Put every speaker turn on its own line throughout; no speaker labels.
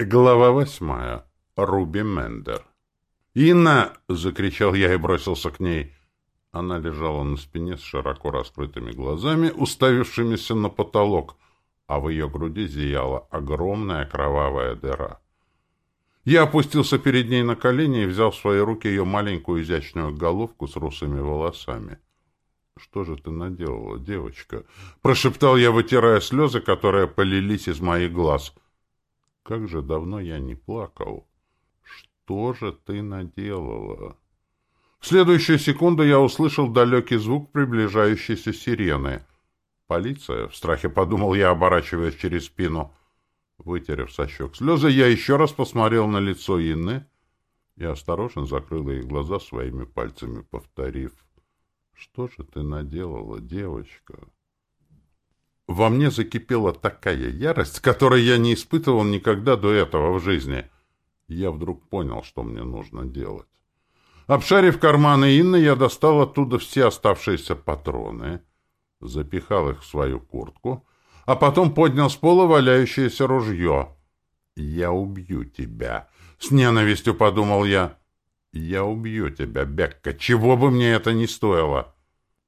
Глава восьмая. Руби Мендер. «Инна!» — закричал я и бросился к ней. Она лежала на спине с широко раскрытыми глазами, уставившимися на потолок, а в ее груди зияла огромная кровавая дыра. Я опустился перед ней на колени и взял в свои руки ее маленькую изящную головку с русыми волосами. «Что же ты наделала, девочка?» — прошептал я, вытирая слезы, которые полились из моих глаз — как же давно я не плакал. Что же ты наделала? В следующую секунду я услышал далекий звук приближающейся сирены. Полиция, в страхе подумал я, оборачиваясь через спину. Вытерев со щек слезы, я еще раз посмотрел на лицо Инны и осторожно закрыл ей глаза своими пальцами, повторив. «Что же ты наделала, девочка?» Во мне закипела такая ярость, которой я не испытывал никогда до этого в жизни. Я вдруг понял, что мне нужно делать. Обшарив карманы Инны, я достал оттуда все оставшиеся патроны, запихал их в свою куртку, а потом поднял с пола валяющееся ружье. «Я убью тебя!» — с ненавистью подумал я. «Я убью тебя, Бекка, чего бы мне это ни стоило!»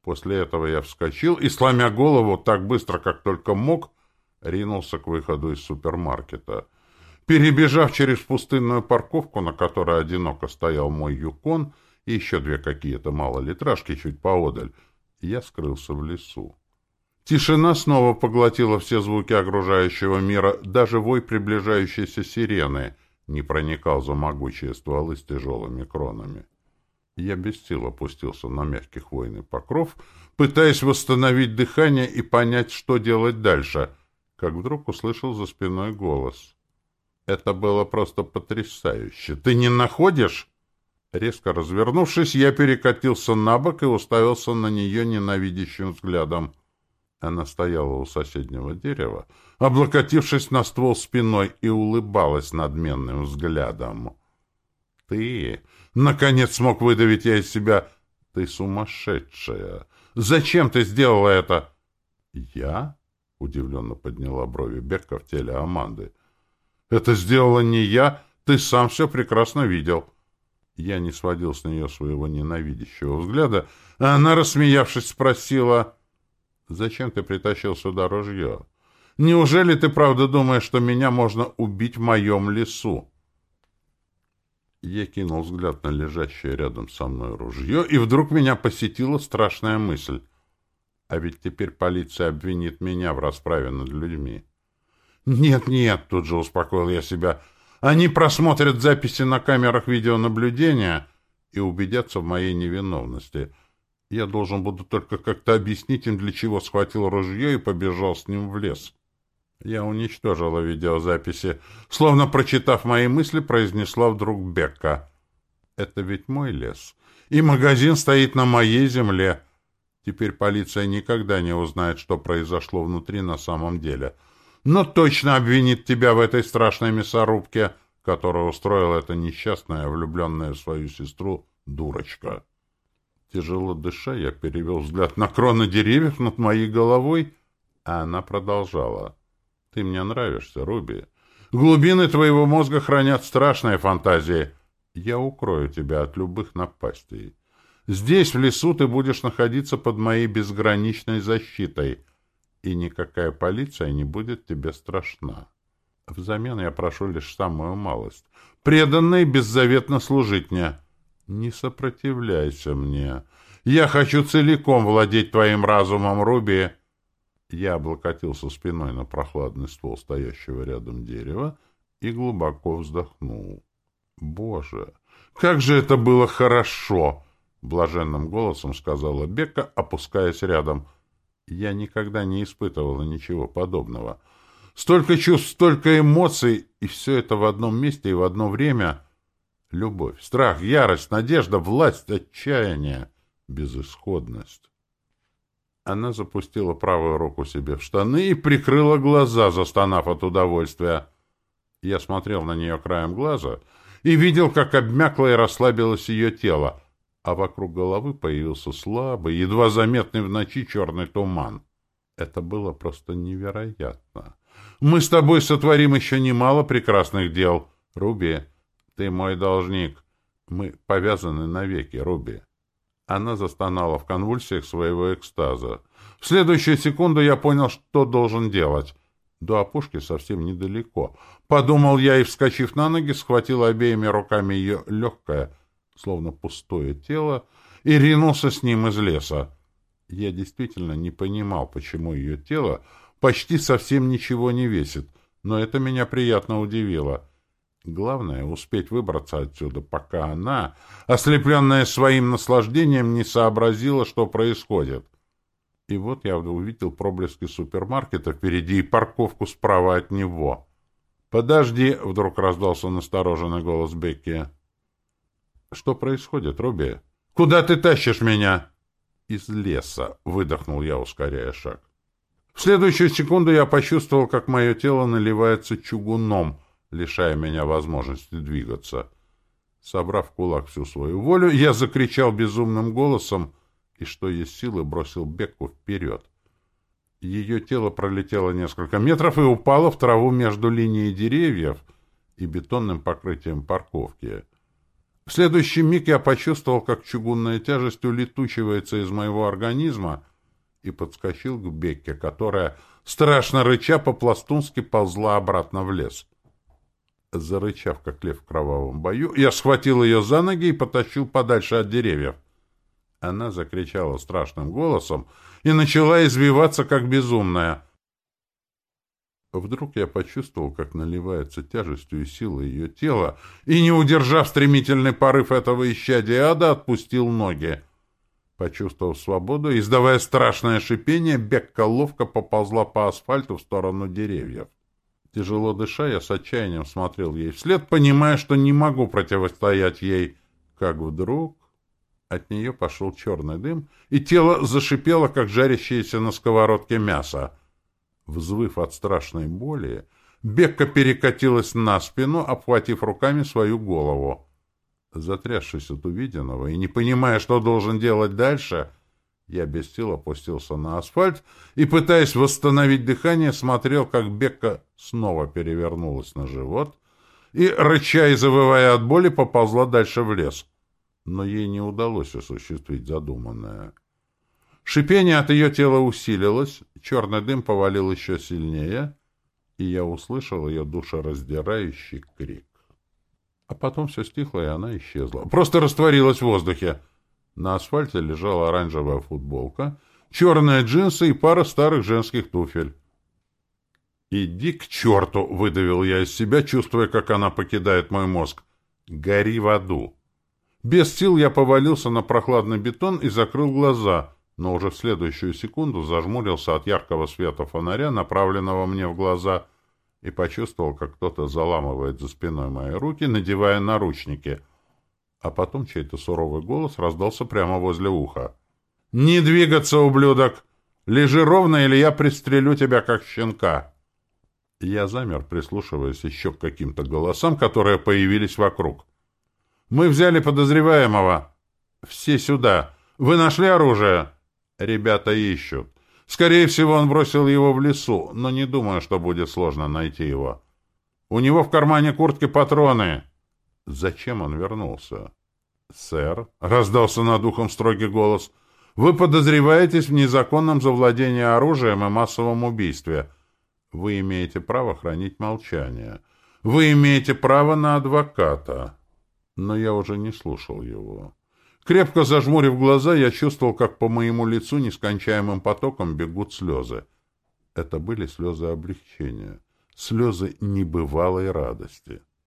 После этого я вскочил и, сломя голову так быстро, как только мог, ринулся к выходу из супермаркета. Перебежав через пустынную парковку, на которой одиноко стоял мой юкон, и еще две какие-то малолитражки чуть поодаль, я скрылся в лесу. Тишина снова поглотила все звуки окружающего мира, даже вой приближающейся сирены не проникал за могучие стволы с тяжелыми кронами. Я без сил опустился на мягкий хвойный покров, пытаясь восстановить дыхание и понять, что делать дальше, как вдруг услышал за спиной голос. Это было просто потрясающе. Ты не находишь? Резко развернувшись, я перекатился на бок и уставился на нее ненавидящим взглядом. Она стояла у соседнего дерева, облокотившись на ствол спиной, и улыбалась надменным взглядом. «Ты...» — наконец смог выдавить я из себя. «Ты сумасшедшая! Зачем ты сделала это?» «Я?» — удивленно подняла брови Бекка в теле Аманды. «Это сделала не я, ты сам все прекрасно видел». Я не сводил с нее своего ненавидящего взгляда, а она, рассмеявшись, спросила, «Зачем ты притащил сюда ружье? Неужели ты правда думаешь, что меня можно убить в моем лесу?» Я кинул взгляд на лежащее рядом со мной ружье, и вдруг меня посетила страшная мысль. А ведь теперь полиция обвинит меня в расправе над людьми. «Нет, нет», — тут же успокоил я себя, — «они просмотрят записи на камерах видеонаблюдения и убедятся в моей невиновности. Я должен буду только как-то объяснить им, для чего схватил ружье и побежал с ним в лес». Я уничтожила видеозаписи. Словно прочитав мои мысли, произнесла вдруг Бекка. Это ведь мой лес. И магазин стоит на моей земле. Теперь полиция никогда не узнает, что произошло внутри на самом деле. Но точно обвинит тебя в этой страшной мясорубке, которую устроила эта несчастная, влюбленная в свою сестру, дурочка. Тяжело дыша, я перевел взгляд на кроны деревьев над моей головой, а она продолжала. — ты мне нравишься, Руби. Глубины твоего мозга хранят страшные фантазии. Я укрою тебя от любых напастей. Здесь, в лесу, ты будешь находиться под моей безграничной защитой, и никакая полиция не будет тебе страшна. Взамен я прошу лишь самую малость. Преданно и беззаветно служить мне. Не сопротивляйся мне. Я хочу целиком владеть твоим разумом, Руби, я облокотился спиной на прохладный ствол стоящего рядом дерева и глубоко вздохнул. «Боже, как же это было хорошо!» — блаженным голосом сказала Бека, опускаясь рядом. «Я никогда не испытывала ничего подобного. Столько чувств, столько эмоций, и все это в одном месте и в одно время. Любовь, страх, ярость, надежда, власть, отчаяние, безысходность». Она запустила правую руку себе в штаны и прикрыла глаза, застонав от удовольствия. Я смотрел на нее краем глаза и видел, как обмякло и расслабилось ее тело, а вокруг головы появился слабый, едва заметный в ночи черный туман. Это было просто невероятно. Мы с тобой сотворим еще немало прекрасных дел. Руби, ты мой должник. Мы повязаны навеки, Руби. Она застонала в конвульсиях своего экстаза. В следующую секунду я понял, что должен делать. До опушки совсем недалеко. Подумал я и, вскочив на ноги, схватил обеими руками ее легкое, словно пустое тело, и ринулся с ним из леса. Я действительно не понимал, почему ее тело почти совсем ничего не весит, но это меня приятно удивило. Главное — успеть выбраться отсюда, пока она, ослепленная своим наслаждением, не сообразила, что происходит. И вот я увидел проблески супермаркета впереди и парковку справа от него. «Подожди!» — вдруг раздался настороженный голос Бекки. «Что происходит, Руби? Куда ты тащишь меня?» «Из леса!» — выдохнул я, ускоряя шаг. В следующую секунду я почувствовал, как мое тело наливается чугуном, лишая меня возможности двигаться. Собрав в кулак всю свою волю, я закричал безумным голосом и, что есть силы, бросил Бекку вперед. Ее тело пролетело несколько метров и упало в траву между линией деревьев и бетонным покрытием парковки. В следующий миг я почувствовал, как чугунная тяжесть улетучивается из моего организма и подскочил к Бекке, которая, страшно рыча, по-пластунски ползла обратно в лес. Зарычав, как лев в кровавом бою, я схватил ее за ноги и потащил подальше от деревьев. Она закричала страшным голосом и начала извиваться, как безумная. Вдруг я почувствовал, как наливается тяжестью и силой ее тела, и, не удержав стремительный порыв этого исчадия ада, отпустил ноги. Почувствовав свободу, издавая страшное шипение, Бекка ловко поползла по асфальту в сторону деревьев. Тяжело дыша, я с отчаянием смотрел ей вслед, понимая, что не могу противостоять ей. Как вдруг от нее пошел черный дым, и тело зашипело, как жарящееся на сковородке мясо. Взвыв от страшной боли, Бекка перекатилась на спину, обхватив руками свою голову. Затрясшись от увиденного и не понимая, что должен делать дальше, я без сил опустился на асфальт и, пытаясь восстановить дыхание, смотрел, как Бекка снова перевернулась на живот и, рыча и завывая от боли, поползла дальше в лес. Но ей не удалось осуществить задуманное. Шипение от ее тела усилилось, черный дым повалил еще сильнее, и я услышал ее душераздирающий крик. А потом все стихло, и она исчезла. Просто растворилась в воздухе. На асфальте лежала оранжевая футболка, черные джинсы и пара старых женских туфель. «Иди к черту!» — выдавил я из себя, чувствуя, как она покидает мой мозг. «Гори в аду!» Без сил я повалился на прохладный бетон и закрыл глаза, но уже в следующую секунду зажмурился от яркого света фонаря, направленного мне в глаза — и почувствовал, как кто-то заламывает за спиной мои руки, надевая наручники. А потом чей-то суровый голос раздался прямо возле уха. «Не двигаться, ублюдок! Лежи ровно, или я пристрелю тебя, как щенка!» Я замер, прислушиваясь еще к каким-то голосам, которые появились вокруг. «Мы взяли подозреваемого!» «Все сюда! Вы нашли оружие?» «Ребята ищут!» Скорее всего, он бросил его в лесу, но не думаю, что будет сложно найти его. У него в кармане куртки патроны. Зачем он вернулся? «Сэр», — раздался над ухом строгий голос, — «вы подозреваетесь в незаконном завладении оружием и массовом убийстве. Вы имеете право хранить молчание. Вы имеете право на адвоката». Но я уже не слушал его. Крепко зажмурив глаза, я чувствовал, как по моему лицу нескончаемым потоком бегут слезы. Это были слезы облегчения, слезы небывалой радости.